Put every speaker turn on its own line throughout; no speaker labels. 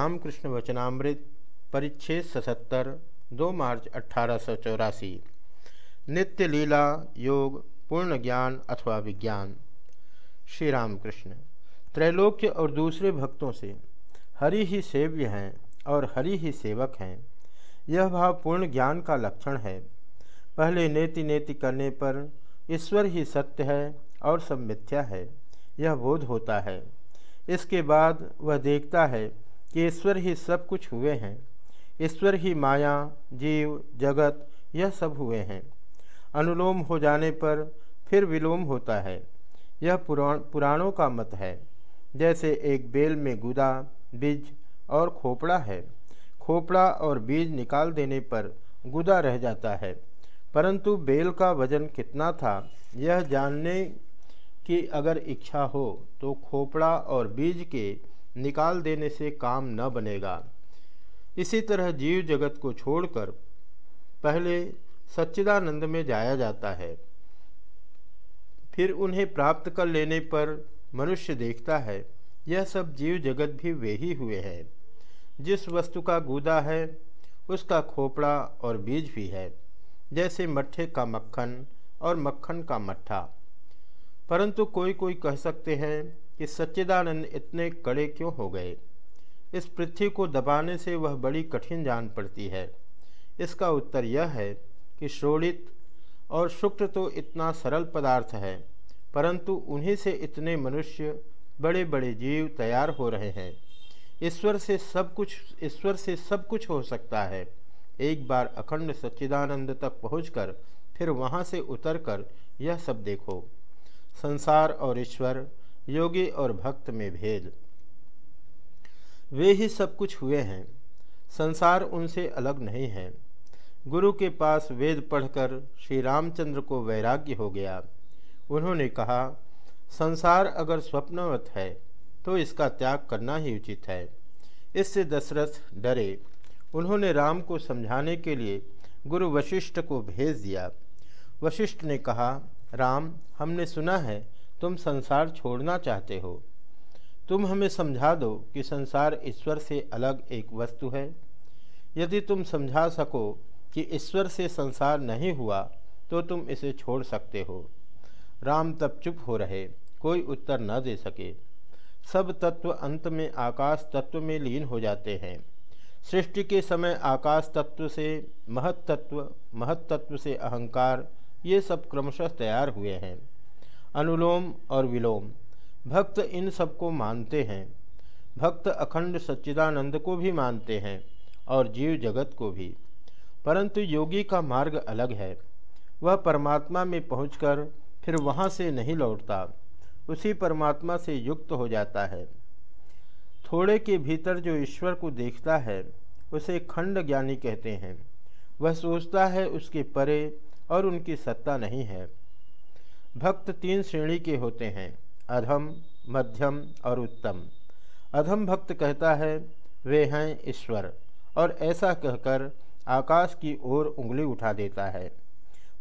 रामकृष्ण वचनामृत, परिच्छेद सतहत्तर, दो मार्च चौरासी। नित्य लीला, योग, पूर्ण ज्ञान अथवा विज्ञान। श्री रामकृष्ण त्रैलोक्य और दूसरे भक्तों से हरि ही सेव्य हैं और हरि ही सेवक हैं। यह भाव पूर्ण ज्ञान का लक्षण है। पहले नेति नेति करने पर ईश्वर ही सत्य है और सब मिथ्या है। यह बोध होता है। इसके बाद वह देखता है कि ईश्वर ही सब कुछ हुए हैं। ईश्वर ही माया, जीव, जगत, यह सब हुए हैं। अनुलोम हो जाने पर फिर विलोम होता है। यह पुराण, पुराणों का मत है। जैसे एक बेल में गुदा, बीज और खोपड़ा है। खोपड़ा और बीज निकाल देने पर गुदा रह जाता है। परंतु बेल का वज़न कितना था, यह जानने की अगर इच्छा हो तो खोपड़ा और बीज के निकाल देने से काम न बनेगा। इसी तरह जीव जगत को छोड़कर पहले सच्चिदानंद में जाया जाता है। फिर उन्हें प्राप्त कर लेने पर मनुष्य देखता है। यह सब जीव जगत भी वे ही हुए हैं। जिस वस्तु का गूदा है, उसका खोपड़ा और बीज भी है, जैसे मट्ठे का मक्खन और मक्खन का मट्ठा। परंतु कोई कोई कह सकते हैं कि सच्चिदानंद इतने कड़े क्यों हो गए? इस पृथ्वी को दबाने से वह बड़ी कठिन जान पड़ती है। इसका उत्तर यह है कि श्रोणित और शुक्र तो इतना सरल पदार्थ है, परंतु उन्हीं से इतने मनुष्य बड़े बड़े जीव तैयार हो रहे हैं। ईश्वर से सब कुछ, ईश्वर से सब कुछ हो सकता है। एक बार अखंड सच्चिदानंद तक पहुंचकर फिर वहाँ से उतरकर यह सब देखो। संसार और ईश्वर योगी और भक्त में भेद। वे ही सब कुछ हुए हैं। संसार उनसे अलग नहीं है। गुरु के पास वेद पढ़कर श्री रामचंद्र को वैराग्य हो गया। उन्होंने कहा, संसार अगर स्वप्नवत है तो इसका त्याग करना ही उचित है। इससे दशरथ डरे। उन्होंने राम को समझाने के लिए गुरु वशिष्ठ को भेज दिया। वशिष्ठ ने कहा, राम, हमने सुना है तुम संसार छोड़ना चाहते हो। तुम हमें समझा दो कि संसार ईश्वर से अलग एक वस्तु है। यदि तुम समझा सको कि ईश्वर से संसार नहीं हुआ तो तुम इसे छोड़ सकते हो। राम तब चुप हो रहे, कोई उत्तर न दे सके। सब तत्व अंत में आकाश तत्व में लीन हो जाते हैं। सृष्टि के समय आकाश तत्व से, महत तत्व महत तत्व से अहंकार, ये सब क्रमशः तैयार हुए हैं। अनुलोम और विलोम। भक्त इन सबको मानते हैं। भक्त अखंड सच्चिदानंद को भी मानते हैं और जीव जगत को भी। परंतु योगी का मार्ग अलग है। वह परमात्मा में पहुंचकर फिर वहाँ से नहीं लौटता। उसी परमात्मा से युक्त हो जाता है। थोड़े के भीतर जो ईश्वर को देखता है, उसे खंड ज्ञानी कहते हैं। वह सोचता है उसके परे और उनकी सत्ता नहीं है। भक्त तीन श्रेणी के होते हैं, अधम, मध्यम और उत्तम। अधम भक्त कहता है, वे हैं ईश्वर, और ऐसा कहकर आकाश की ओर उंगली उठा देता है।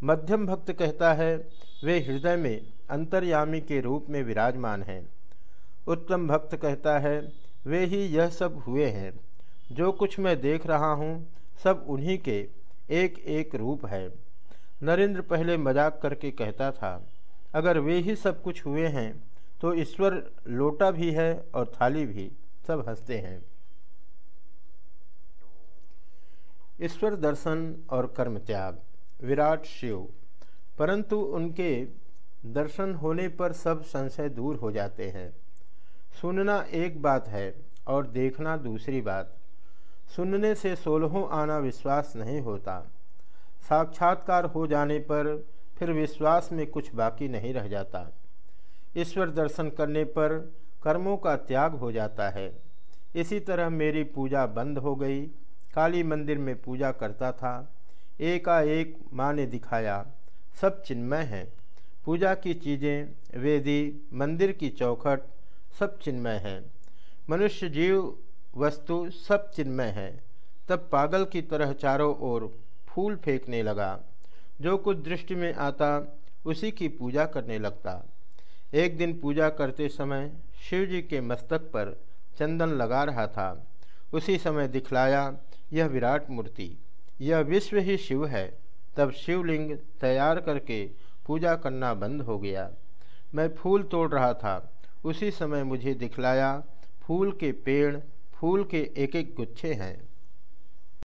मध्यम भक्त कहता है, वे हृदय में अंतर्यामी के रूप में विराजमान हैं। उत्तम भक्त कहता है, वे ही यह सब हुए हैं। जो कुछ मैं देख रहा हूँ, सब उन्हीं के एक एक रूप है। नरेंद्र पहले मज़ाक करके कहता था अगर वे ही सब कुछ हुए हैं तो ईश्वर लोटा भी है और थाली भी, सब हँसते हैं। ईश्वर दर्शन और कर्म त्याग, विराट शिव। परंतु उनके दर्शन होने पर सब संशय दूर हो जाते हैं। सुनना एक बात है और देखना दूसरी बात। सुनने से सोलहों आना विश्वास नहीं होता। साक्षात्कार हो जाने पर फिर विश्वास में कुछ बाकी नहीं रह जाता। ईश्वर दर्शन करने पर कर्मों का त्याग हो जाता है। इसी तरह मेरी पूजा बंद हो गई। काली मंदिर में पूजा करता था। एकाएक माँ ने दिखाया, सब चिन्मय है। पूजा की चीज़ें, वेदी, मंदिर की चौखट, सब चिन्मय है। मनुष्य जीव, वस्तु, सब चिन्मय है। तब पागल की तरह चारों ओर फूल फेंकने लगा। जो कुछ दृष्टि में आता, उसी की पूजा करने लगता। एक दिन पूजा करते समय शिव जी के मस्तक पर चंदन लगा रहा था। उसी समय दिखलाया यह विराट मूर्ति। यह विश्व ही शिव है। तब शिवलिंग तैयार करके पूजा करना बंद हो गया। मैं फूल तोड़ रहा था। उसी समय मुझे दिखलाया फूल के पेड़, फूल के एक एक गुच्छे हैं।